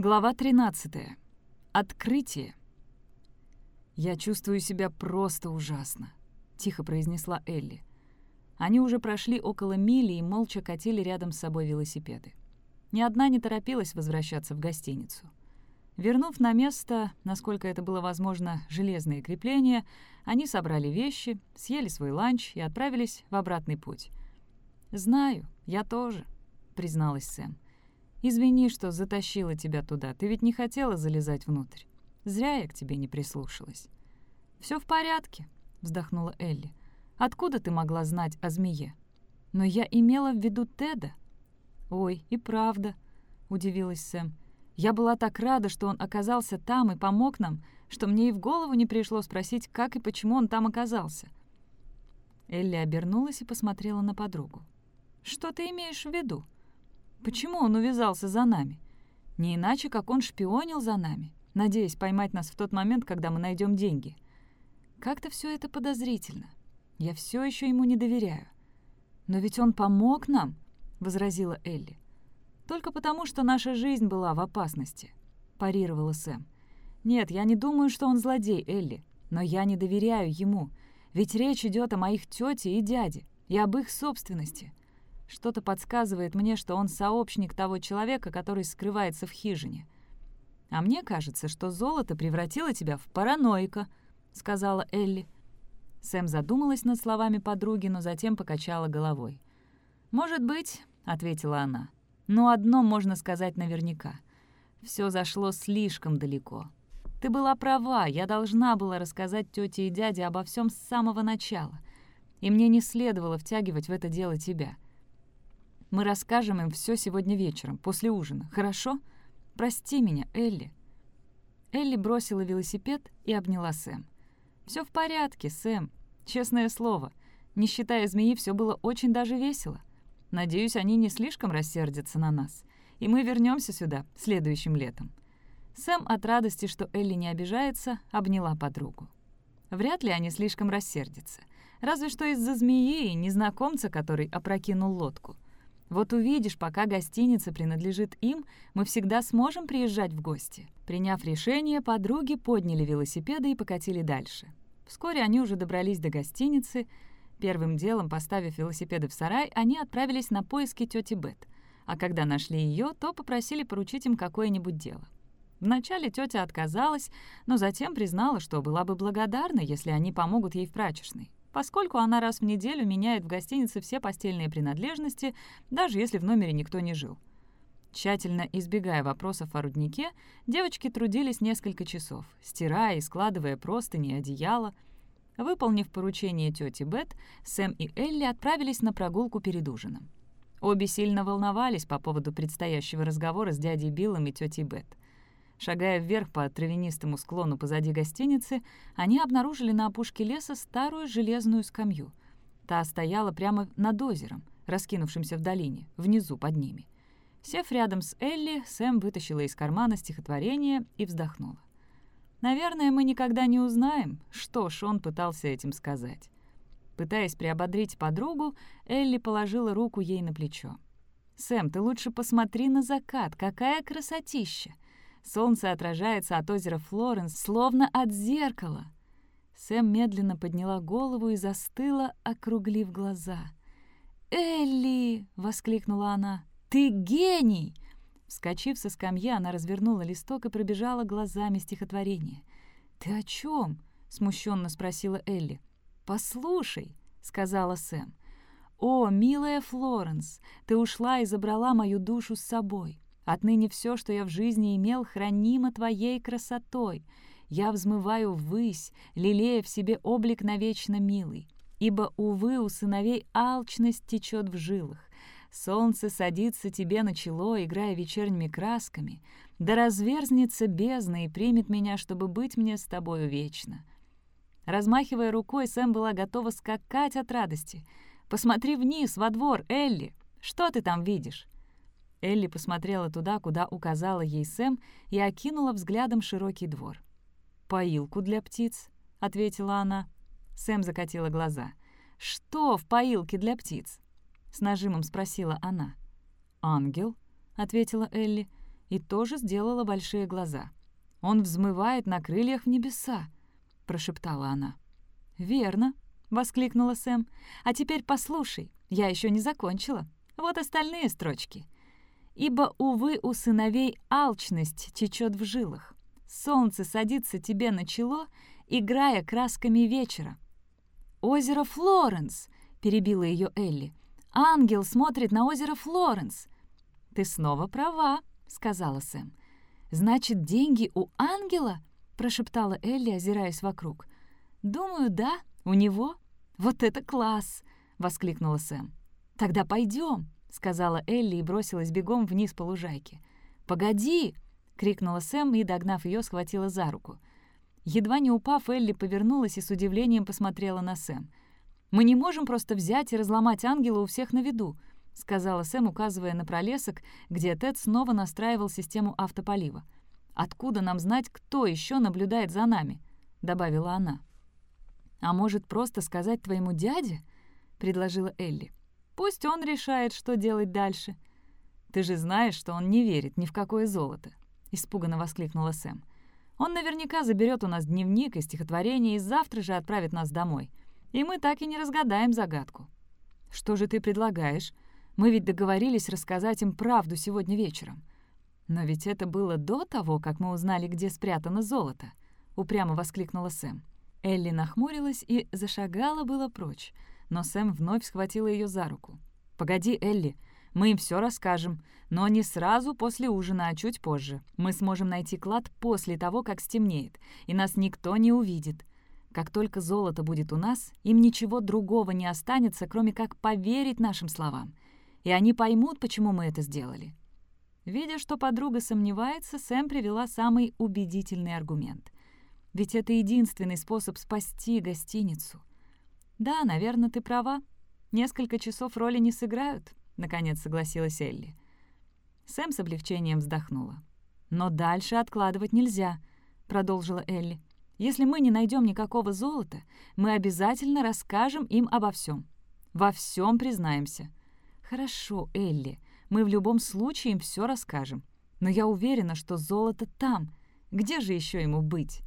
Глава 13. Открытие. «Я чувствую себя просто ужасно», — тихо произнесла Элли. Они уже прошли около мили и молча катили рядом с собой велосипеды. Ни одна не торопилась возвращаться в гостиницу. Вернув на место, насколько это было возможно, железные крепления, они собрали вещи, съели свой ланч и отправились в обратный путь. «Знаю, я тоже», — призналась Сэм. «Извини, что затащила тебя туда. Ты ведь не хотела залезать внутрь. Зря я к тебе не прислушалась». Все в порядке», — вздохнула Элли. «Откуда ты могла знать о змее?» «Но я имела в виду Теда». «Ой, и правда», — удивилась Сэм. «Я была так рада, что он оказался там и помог нам, что мне и в голову не пришло спросить, как и почему он там оказался». Элли обернулась и посмотрела на подругу. «Что ты имеешь в виду?» Почему он увязался за нами? Не иначе, как он шпионил за нами, надеясь поймать нас в тот момент, когда мы найдем деньги. Как-то все это подозрительно. Я все еще ему не доверяю. «Но ведь он помог нам», — возразила Элли. «Только потому, что наша жизнь была в опасности», — парировала Сэм. «Нет, я не думаю, что он злодей, Элли, но я не доверяю ему, ведь речь идет о моих тете и дяде и об их собственности. Что-то подсказывает мне, что он сообщник того человека, который скрывается в хижине. «А мне кажется, что золото превратило тебя в параноика», — сказала Элли. Сэм задумалась над словами подруги, но затем покачала головой. «Может быть», — ответила она, — «но одно можно сказать наверняка. Все зашло слишком далеко. Ты была права, я должна была рассказать тете и дяде обо всем с самого начала. И мне не следовало втягивать в это дело тебя». Мы расскажем им все сегодня вечером, после ужина. Хорошо? Прости меня, Элли». Элли бросила велосипед и обняла Сэм. Все в порядке, Сэм. Честное слово. Не считая змеи, все было очень даже весело. Надеюсь, они не слишком рассердятся на нас. И мы вернемся сюда следующим летом». Сэм от радости, что Элли не обижается, обняла подругу. Вряд ли они слишком рассердятся. Разве что из-за змеи и незнакомца, который опрокинул лодку — вот увидишь, пока гостиница принадлежит им, мы всегда сможем приезжать в гости». Приняв решение, подруги подняли велосипеды и покатили дальше. Вскоре они уже добрались до гостиницы. Первым делом, поставив велосипеды в сарай, они отправились на поиски тети Бет. А когда нашли ее, то попросили поручить им какое-нибудь дело. Вначале тетя отказалась, но затем признала, что была бы благодарна, если они помогут ей в прачечной поскольку она раз в неделю меняет в гостинице все постельные принадлежности, даже если в номере никто не жил. Тщательно избегая вопросов о руднике, девочки трудились несколько часов, стирая и складывая простыни и одеяло. Выполнив поручение тети Бет, Сэм и Элли отправились на прогулку перед ужином. Обе сильно волновались по поводу предстоящего разговора с дядей Биллом и тетей Бет — Шагая вверх по травянистому склону позади гостиницы, они обнаружили на опушке леса старую железную скамью. Та стояла прямо над озером, раскинувшимся в долине, внизу под ними. Сев рядом с Элли, Сэм вытащила из кармана стихотворение и вздохнула. «Наверное, мы никогда не узнаем, что Шон пытался этим сказать». Пытаясь приободрить подругу, Элли положила руку ей на плечо. «Сэм, ты лучше посмотри на закат, какая красотища! Солнце отражается от озера Флоренс, словно от зеркала. Сэм медленно подняла голову и застыла, округлив глаза. «Элли!» — воскликнула она. «Ты гений!» Вскочив со скамьи, она развернула листок и пробежала глазами стихотворение. «Ты о чем?» — смущенно спросила Элли. «Послушай», — сказала Сэм. «О, милая Флоренс, ты ушла и забрала мою душу с собой. Отныне все, что я в жизни имел, хранимо твоей красотой. Я взмываю ввысь, лелея в себе облик навечно милый. Ибо, увы, у сыновей алчность течет в жилах. Солнце садится тебе на чело, играя вечерними красками. Да разверзнется бездна и примет меня, чтобы быть мне с тобою вечно. Размахивая рукой, Сэм была готова скакать от радости. «Посмотри вниз, во двор, Элли! Что ты там видишь?» Элли посмотрела туда, куда указала ей Сэм, и окинула взглядом широкий двор. «Поилку для птиц», — ответила она. Сэм закатила глаза. «Что в поилке для птиц?» — с нажимом спросила она. «Ангел», — ответила Элли. и тоже сделала большие глаза. «Он взмывает на крыльях в небеса», — прошептала она. «Верно», — воскликнула Сэм. «А теперь послушай, я еще не закончила. Вот остальные строчки. Ибо, увы, у сыновей алчность течет в жилах. Солнце садится тебе на чело, играя красками вечера. «Озеро Флоренс!» — перебила ее Элли. «Ангел смотрит на озеро Флоренс!» «Ты снова права», — сказала Сэм. «Значит, деньги у ангела?» — прошептала Элли, озираясь вокруг. «Думаю, да, у него. Вот это класс!» — воскликнула Сэм. «Тогда пойдем», — сказала Элли и бросилась бегом вниз по лужайке. «Погоди!» — крикнула Сэм и, догнав ее, схватила за руку. Едва не упав, Элли повернулась и с удивлением посмотрела на Сэм. «Мы не можем просто взять и разломать ангела у всех на виду», — сказала Сэм, указывая на пролесок, где Тед снова настраивал систему автополива. «Откуда нам знать, кто еще наблюдает за нами?» — добавила она. «А может, просто сказать твоему дяде?» — предложила Элли. «Пусть он решает, что делать дальше». «Ты же знаешь, что он не верит ни в какое золото», — испуганно воскликнула Сэм. «Он наверняка заберет у нас дневник и стихотворение и завтра же отправит нас домой. И мы так и не разгадаем загадку». «Что же ты предлагаешь? Мы ведь договорились рассказать им правду сегодня вечером». «Но ведь это было до того, как мы узнали, где спрятано золото», — упрямо воскликнула Сэм. Элли нахмурилась и зашагала было прочь, но Сэм вновь схватила ее за руку. «Погоди, Элли, мы им все расскажем, но не сразу после ужина, а чуть позже. Мы сможем найти клад после того, как стемнеет, и нас никто не увидит. Как только золото будет у нас, им ничего другого не останется, кроме как поверить нашим словам. И они поймут, почему мы это сделали». Видя, что подруга сомневается, Сэм привела самый убедительный аргумент. Ведь это единственный способ спасти гостиницу. «Да, наверное, ты права. Несколько часов роли не сыграют», — наконец согласилась Элли. Сэм с облегчением вздохнула. «Но дальше откладывать нельзя», — продолжила Элли. «Если мы не найдем никакого золота, мы обязательно расскажем им обо всем. Во всем признаемся». «Хорошо, Элли, мы в любом случае им все расскажем. Но я уверена, что золото там. Где же еще ему быть?»